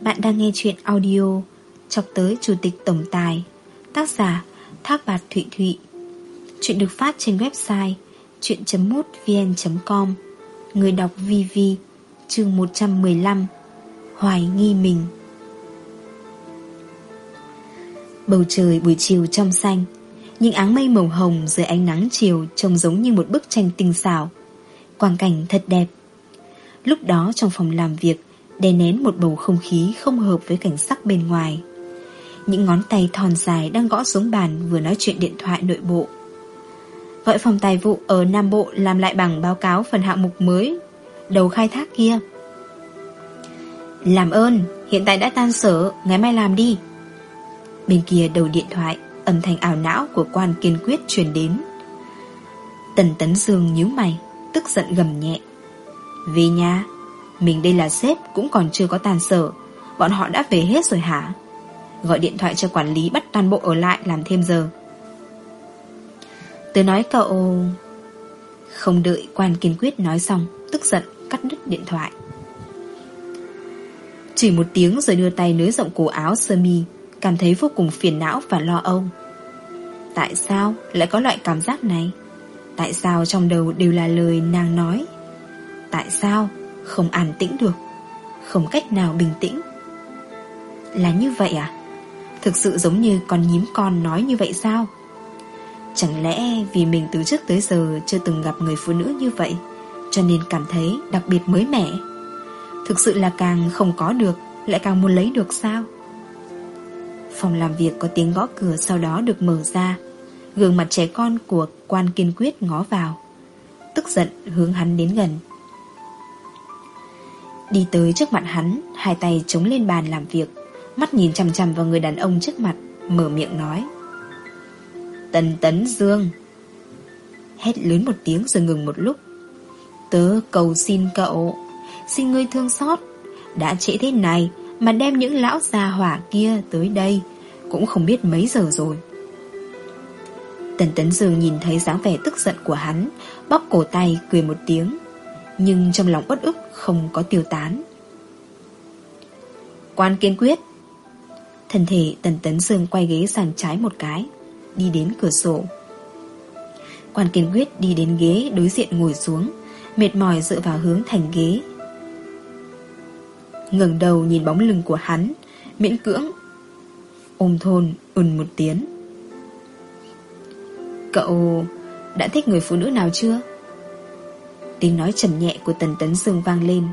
Bạn đang nghe chuyện audio Chọc tới Chủ tịch Tổng Tài, Tác giả Thác Bạt Thụy Thụy. Chuyện được phát trên website chuyện.mútvn.com Người đọc VV Chương 115 Hoài nghi mình. Bầu trời buổi chiều trong xanh, Những áng mây màu hồng dưới ánh nắng chiều Trông giống như một bức tranh tinh xảo, Quang cảnh thật đẹp. Lúc đó trong phòng làm việc Đè nén một bầu không khí không hợp với cảnh sắc bên ngoài. Những ngón tay thon dài đang gõ xuống bàn Vừa nói chuyện điện thoại nội bộ. Gọi phòng tài vụ ở Nam Bộ Làm lại bằng báo cáo phần hạng mục mới, Đầu khai thác kia. Làm ơn, Hiện tại đã tan sở, Ngày mai làm đi. Bên kia đầu điện thoại, Âm thanh ảo não của quan kiên quyết truyền đến. Tần Tấn Dương nhíu mày, Tức giận gầm nhẹ. Vì nhà. Mình đây là sếp cũng còn chưa có tàn sở. Bọn họ đã về hết rồi hả? Gọi điện thoại cho quản lý bắt toàn bộ ở lại làm thêm giờ. Tớ nói cậu Không đợi quan kiên quyết nói xong, Tức giận cắt đứt điện thoại. Chỉ một tiếng rồi đưa tay nới rộng cổ áo sơ mi, Cảm thấy vô cùng phiền não và lo âu. Tại sao lại có loại cảm giác này? Tại sao trong đầu đều là lời nàng nói? Tại sao không an tĩnh được, Không cách nào bình tĩnh. Là như vậy à? Thực sự giống như con nhím con nói như vậy sao? Chẳng lẽ vì mình từ trước tới giờ Chưa từng gặp người phụ nữ như vậy, Cho nên cảm thấy đặc biệt mới mẻ? Thực sự là càng không có được, Lại càng muốn lấy được sao? Phòng làm việc có tiếng gõ cửa Sau đó được mở ra. Gương mặt trẻ con của quan kiên quyết ngó vào. Tức giận hướng hắn đến gần. Đi tới trước mặt hắn, Hai tay chống lên bàn làm việc, Mắt nhìn chằm chằm vào người đàn ông trước mặt, Mở miệng nói. Tần Tấn Dương. Hét lớn một tiếng rồi ngừng một lúc. Tớ cầu xin cậu, Xin ngươi thương xót. Đã trễ thế này Mà đem những lão già hỏa kia tới đây, Cũng không biết mấy giờ rồi. Tần Tấn Dương nhìn thấy dáng vẻ tức giận của hắn, Bóp cổ tay, cười một tiếng. Nhưng trong lòng uất ức không có tiêu tán. Quan kiên quyết. Thân thể Tần Tấn Dương quay ghế sang trái một cái, Đi đến cửa sổ. Quan kiên quyết đi đến ghế đối diện ngồi xuống, Mệt mỏi dựa vào hướng thành ghế. Ngẩng đầu nhìn bóng lưng của hắn, Miễn cưỡng. Ôm thôn, ùn một tiếng. Cậu đã thích người phụ nữ nào chưa? Tiếng nói trầm nhẹ của Tần Tấn Dương vang lên.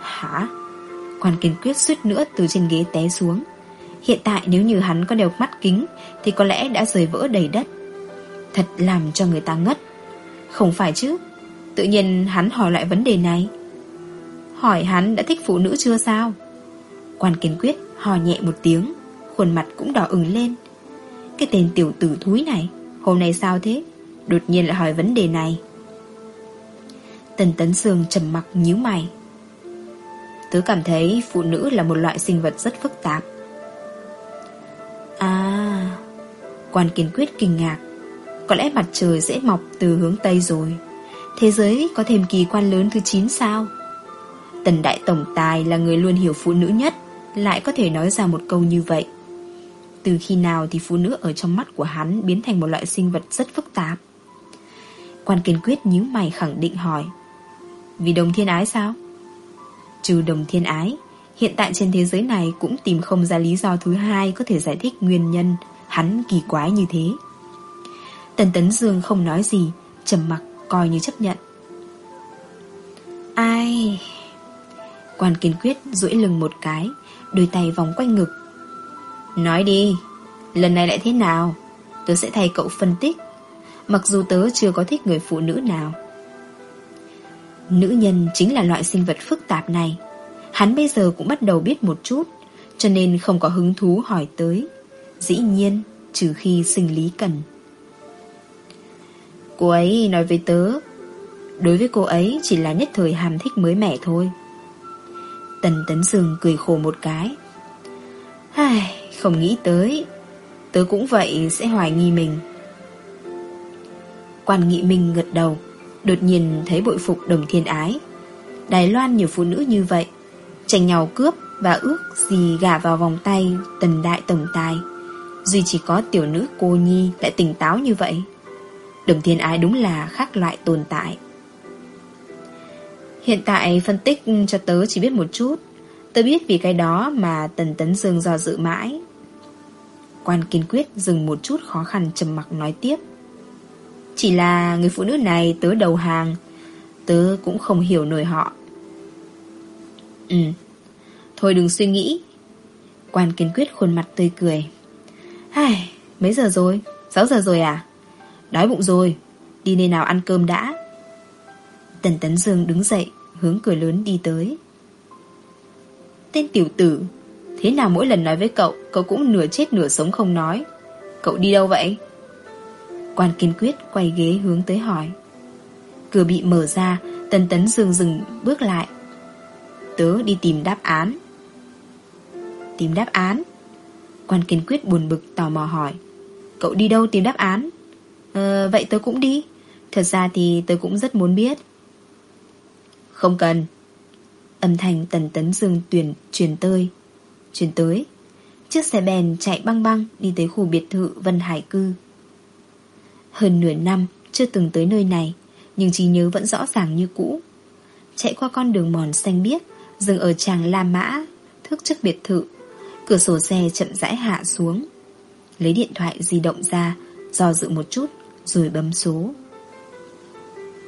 Hả? Quan kiên quyết suýt nữa từ trên ghế té xuống. Hiện tại nếu như hắn có đeo mắt kính, Thì có lẽ đã rời vỡ đầy đất. Thật làm cho người ta ngất. Không phải chứ? Tự nhiên hắn hỏi lại vấn đề này. Hỏi hắn đã thích phụ nữ chưa sao? Quan kiên quyết hò nhẹ một tiếng, Khuôn mặt cũng đỏ ửng lên. Cái tên tiểu tử thúi này, Hôm nay sao thế? Đột nhiên lại hỏi vấn đề này. Tần Tấn Sương trầm mặc nhíu mày. Tớ cảm thấy phụ nữ là một loại sinh vật rất phức tạp. À Quan kiên quyết kinh ngạc. Có lẽ mặt trời dễ mọc từ hướng Tây rồi. Thế giới có thêm kỳ quan lớn thứ 9 sao? Tần Đại Tổng Tài là người luôn hiểu phụ nữ nhất, Lại có thể nói ra một câu như vậy. Từ khi nào thì phụ nữ ở trong mắt của hắn Biến thành một loại sinh vật rất phức tạp? Quan kiên quyết nhíu mày khẳng định hỏi. Vì đồng thiên ái sao? Trừ đồng thiên ái, Hiện tại trên thế giới này cũng tìm không ra lý do thứ hai Có thể giải thích nguyên nhân Hắn kỳ quái như thế. Tần Tấn Dương không nói gì, trầm mặc coi như chấp nhận. Ai? Quan kiên quyết duỗi lưng một cái, Đôi tay vòng quanh ngực. Nói đi, Lần này lại thế nào? Tớ sẽ thay cậu phân tích. Mặc dù tớ chưa có thích người phụ nữ nào. Nữ nhân chính là loại sinh vật phức tạp này. Hắn bây giờ cũng bắt đầu biết một chút Cho nên không có hứng thú hỏi tới. Dĩ nhiên Trừ khi sinh lý cần. Cô ấy nói với tớ Đối với cô ấy chỉ là nhất thời hàm thích mới mẻ thôi. Tần Tấn Dương cười khổ một cái. Ai, Không nghĩ tới Tớ cũng vậy sẽ hoài nghi mình. Quan nghị minh gật đầu. Đột nhiên thấy bội phục đồng thiên ái. Đài Loan nhiều phụ nữ như vậy, Tranh nhau cướp Và ước gì gả vào vòng tay Tần đại tổng tài. Duy chỉ có tiểu nữ cô nhi Lại tỉnh táo như vậy. Đồng thiên ái đúng là khác loại tồn tại. Hiện tại phân tích cho tớ chỉ biết một chút. Tớ biết vì cái đó mà Tần Tấn Dương do dự mãi. Quan kiên quyết dừng một chút khó khăn trầm mặc nói tiếp. Chỉ là người phụ nữ này tớ đầu hàng Tớ cũng không hiểu nổi họ. Ừ Thôi đừng suy nghĩ. Quan kiên quyết khuôn mặt tươi cười. Ai, mấy giờ rồi? 6 giờ rồi à? Đói bụng rồi. Đi nơi nào ăn cơm đã? Tần Tấn Dương đứng dậy Hướng cửa lớn đi tới. Tên tiểu tử Thế nào mỗi lần nói với cậu Cậu cũng nửa chết nửa sống không nói. Cậu đi đâu vậy? Quan kiên quyết quay ghế hướng tới hỏi. Cửa bị mở ra, Tần Tấn dừng dừng bước lại. Tớ đi tìm đáp án. Tìm đáp án? Quan kiên quyết buồn bực tò mò hỏi. Cậu đi đâu tìm đáp án? Ờ vậy tớ cũng đi. Thật ra thì tớ cũng rất muốn biết. Không cần. Âm thanh tần tấn dương tuyển, truyền tơi Truyền tới. Chiếc xe bèn chạy băng băng Đi tới khu biệt thự Vân Hải Cư. Hơn nửa năm Chưa từng tới nơi này, Nhưng trí nhớ vẫn rõ ràng như cũ. Chạy qua con đường mòn xanh biếc, Dừng ở tràng La Mã Thức trước biệt thự, Cửa sổ xe chậm rãi hạ xuống. Lấy điện thoại di động ra, Do dự một chút, Rồi bấm số.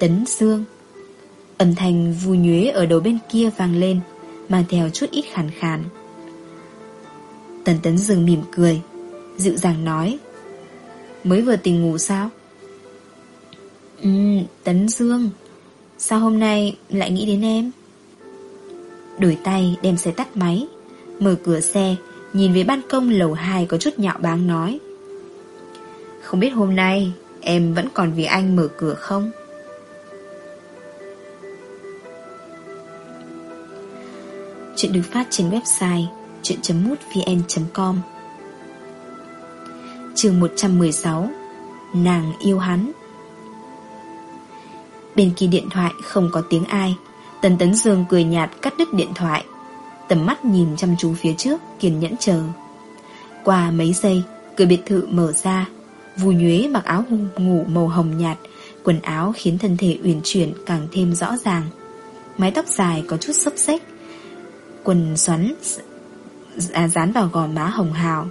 Tấn Dương Âm thanh vui nhuế ở đầu bên kia vang lên, Mang theo chút ít khàn khàn. Tần Tấn dừng mỉm cười, Dịu dàng nói, Mới vừa tỉnh ngủ sao? Ừ Tấn Dương. Sao hôm nay lại nghĩ đến em? Đổi tay đem xe tắt máy, Mở cửa xe, Nhìn về ban công lầu 2 có chút nhạo báng nói. Không biết hôm nay Em vẫn còn vì anh mở cửa không? Chuyện được phát trên website chuyện.mútvn.com Trường 116 Nàng yêu hắn. Bên kia điện thoại không có tiếng ai. Tần Tấn Dương cười nhạt cắt đứt điện thoại. Tầm mắt nhìn chăm chú phía trước Kiên nhẫn chờ. Qua mấy giây Cửa biệt thự mở ra. Vù nhuế mặc áo ngủ màu hồng nhạt Quần áo khiến thân thể uyển chuyển Càng thêm rõ ràng. Mái tóc dài có chút xấp xếch Quần xoắn à, Dán vào gò má hồng hào.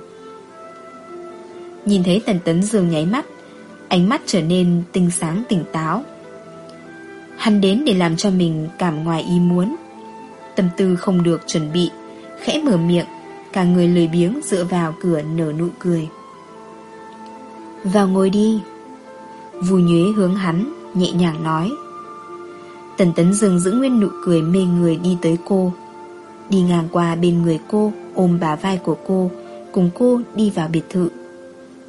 Nhìn thấy Tần Tấn Dương nháy mắt Ánh mắt trở nên tinh sáng tỉnh táo. Hắn đến để làm cho mình cảm ngoài ý muốn. Tâm tư không được chuẩn bị, Khẽ mở miệng, Cả người lười biếng dựa vào cửa nở nụ cười. Vào ngồi đi. Vù nhuế hướng hắn, Nhẹ nhàng nói. Tần tấn dừng giữ nguyên nụ cười mê người đi tới cô. Đi ngang qua bên người cô, Ôm bà vai của cô, Cùng cô đi vào biệt thự.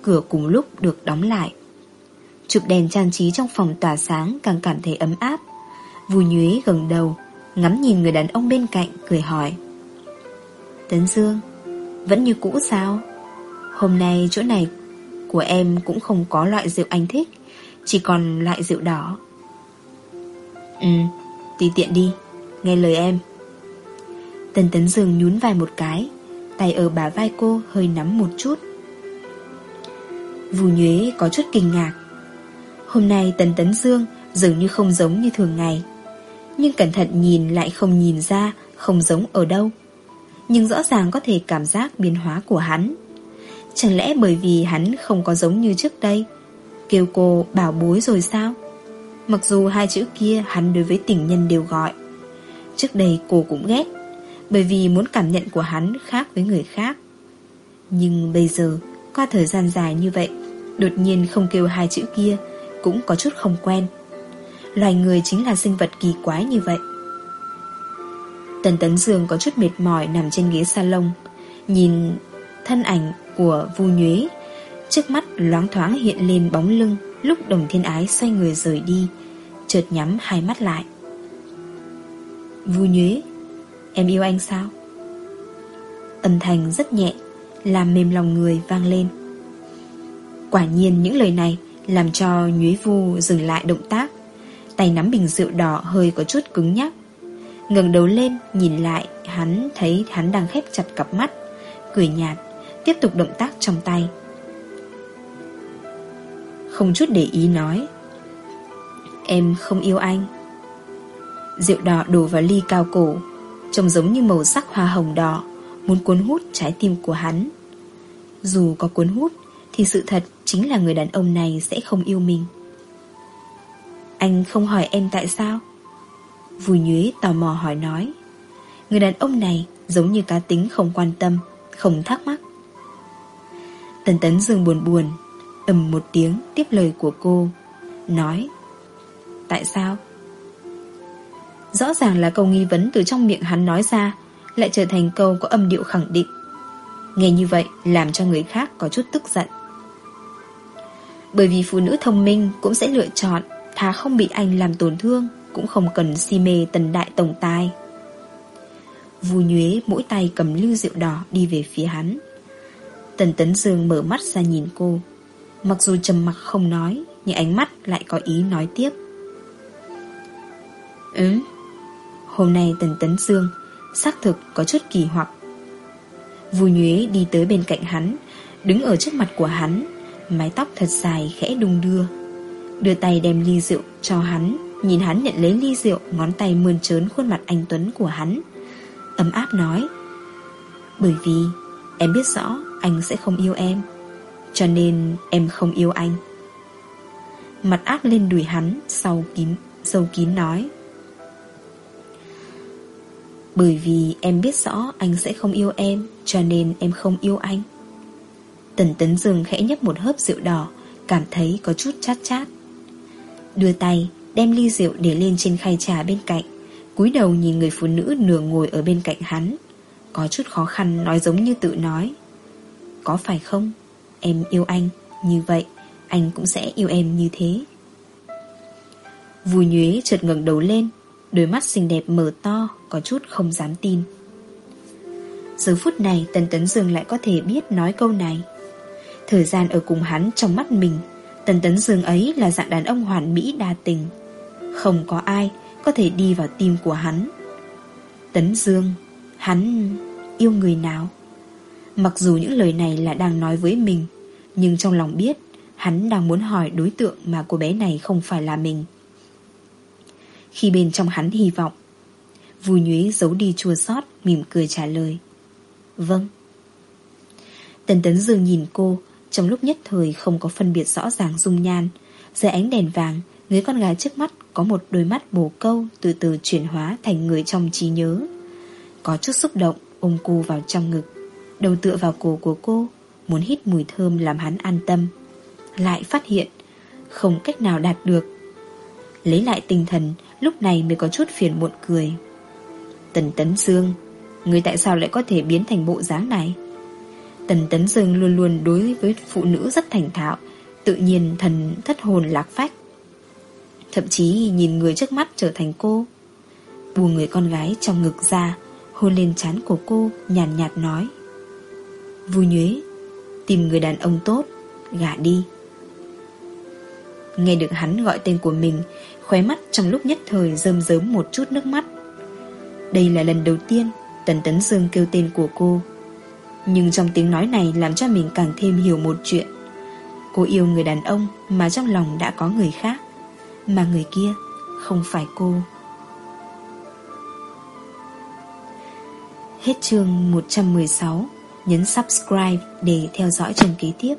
Cửa cùng lúc được đóng lại. Chụp đèn trang trí trong phòng tỏa sáng Càng cảm thấy ấm áp. Vùi nhuế gần đầu, Ngắm nhìn người đàn ông bên cạnh, cười hỏi. Tấn Dương, Vẫn như cũ sao? Hôm nay chỗ này của em cũng không có loại rượu anh thích, Chỉ còn loại rượu đỏ. Ừ Tùy tiện đi, Nghe lời em. Tần Tấn Dương nhún vai một cái, Tay ở bả vai cô hơi nắm một chút. Vù nhuế có chút kinh ngạc Hôm nay Tần Tấn Dương Dường như không giống như thường ngày. Nhưng cẩn thận nhìn lại không nhìn ra, Không giống ở đâu. Nhưng rõ ràng có thể cảm giác biến hóa của hắn. Chẳng lẽ bởi vì hắn không có giống như trước đây? Kêu cô bảo bối rồi sao? Mặc dù hai chữ kia hắn đối với tình nhân đều gọi. Trước đây cô cũng ghét, Bởi vì muốn cảm nhận của hắn khác với người khác. Nhưng bây giờ, Qua thời gian dài như vậy, Đột nhiên không kêu hai chữ kia cũng có chút không quen. Loài người chính là sinh vật kỳ quái như vậy. Tần Tấn Dương có chút mệt mỏi nằm trên ghế salon, Nhìn thân ảnh của Vu Nhuế, Trước mắt loáng thoáng hiện lên bóng lưng, Lúc đồng thiên ái xoay người rời đi, Chợt nhắm hai mắt lại. Vu Nhuế, Em yêu anh sao? Âm thanh rất nhẹ, Làm mềm lòng người vang lên. Quả nhiên những lời này làm cho Nhuế Vu dừng lại động tác. Tay nắm bình rượu đỏ hơi có chút cứng nhắc. Ngẩng đầu lên, nhìn lại, Hắn thấy hắn đang khép chặt cặp mắt, Cười nhạt, Tiếp tục động tác trong tay. Không chút để ý nói, Em không yêu anh. Rượu đỏ đổ vào ly cao cổ, Trông giống như màu sắc hoa hồng đỏ, Muốn cuốn hút trái tim của hắn. Dù có cuốn hút thì sự thật chính là người đàn ông này Sẽ không yêu mình. Anh không hỏi em tại sao? Vùi nhuế tò mò hỏi nói, Người đàn ông này giống như cá tính không quan tâm, Không thắc mắc. Tần tấn dương buồn buồn, ầm một tiếng tiếp lời của cô, Nói, Tại sao? Rõ ràng là câu nghi vấn từ trong miệng hắn nói ra Lại trở thành câu có âm điệu khẳng định. Nghe như vậy làm cho người khác có chút tức giận. Bởi vì phụ nữ thông minh cũng sẽ lựa chọn Thà không bị anh làm tổn thương, Cũng không cần si mê tần đại tổng tài. Vù nhuế mỗi tay cầm lưu rượu đỏ đi về phía hắn. Tần Tấn Dương mở mắt ra nhìn cô. Mặc dù trầm mặc không nói, Nhưng ánh mắt lại có ý nói tiếp. Ừ Hôm nay Tần Tấn Dương Xác thực có chút kỳ hoặc. Vù nhuế đi tới bên cạnh hắn, Đứng ở trước mặt của hắn Mái tóc thật dài khẽ đung đưa. Đưa tay đem ly rượu cho hắn Nhìn hắn nhận lấy ly rượu Ngón tay mơn trớn khuôn mặt anh Tuấn của hắn. Ấm áp nói Bởi vì em biết rõ Anh sẽ không yêu em Cho nên em không yêu anh. Mặt áp lên đùi hắn Sau kín, sâu kín nói Bởi vì em biết rõ Anh sẽ không yêu em Cho nên em không yêu anh. Tần tấn dừng khẽ nhấp một hớp rượu đỏ, Cảm thấy có chút chát chát. Đưa tay, Đem ly rượu để lên trên khay trà bên cạnh, cúi đầu nhìn người phụ nữ nửa ngồi ở bên cạnh hắn. Có chút khó khăn, nói giống như tự nói. Có phải không? Em yêu anh Như vậy, anh cũng sẽ yêu em như thế. Vùi nhuế chợt ngẩng đầu lên, Đôi mắt xinh đẹp mở to, Có chút không dám tin. Giờ phút này, Tần Tấn Dương lại có thể biết nói câu này. Thời gian ở cùng hắn trong mắt mình Tần Tấn Dương ấy là dạng đàn ông hoàn mỹ đa tình Không có ai có thể đi vào tim của hắn. Tấn Dương, hắn yêu người nào? Mặc dù những lời này là đang nói với mình, nhưng trong lòng biết hắn đang muốn hỏi đối tượng mà cô bé này không phải là mình. Khi bên trong hắn hy vọng, vui nhuế giấu đi chua xót mỉm cười trả lời. Vâng. Tần Tấn Dương nhìn cô, trong lúc nhất thời không có phân biệt rõ ràng dung nhan, dưới ánh đèn vàng, người con gái trước mắt có một đôi mắt bồ câu từ từ chuyển hóa thành người trong trí nhớ. Có chút xúc động ôm cô vào trong ngực, đầu tựa vào cổ của cô, muốn hít mùi thơm làm hắn an tâm. Lại phát hiện, không cách nào đạt được. Lấy lại tinh thần, lúc này mới có chút phiền muộn cười. Tần Tấn Dương, người tại sao lại có thể biến thành bộ dáng này? Tần Tấn Dương luôn luôn đối với phụ nữ rất thành thạo, tự nhiên thần thất hồn lạc phách. Thậm chí nhìn người trước mắt trở thành cô Buông người con gái trong ngực ra Hôn lên trán của cô Nhàn nhạt, nhạt nói Vui nhuế Tìm người đàn ông tốt Gả đi. Nghe được hắn gọi tên của mình Khóe mắt trong lúc nhất thời rơm rớm một chút nước mắt. Đây là lần đầu tiên Tần Tấn Dương kêu tên của cô. Nhưng trong tiếng nói này Làm cho mình càng thêm hiểu một chuyện Cô yêu người đàn ông Mà trong lòng đã có người khác mà người kia không phải cô. Hết chương 116, nhấn subscribe để theo dõi chương kế tiếp.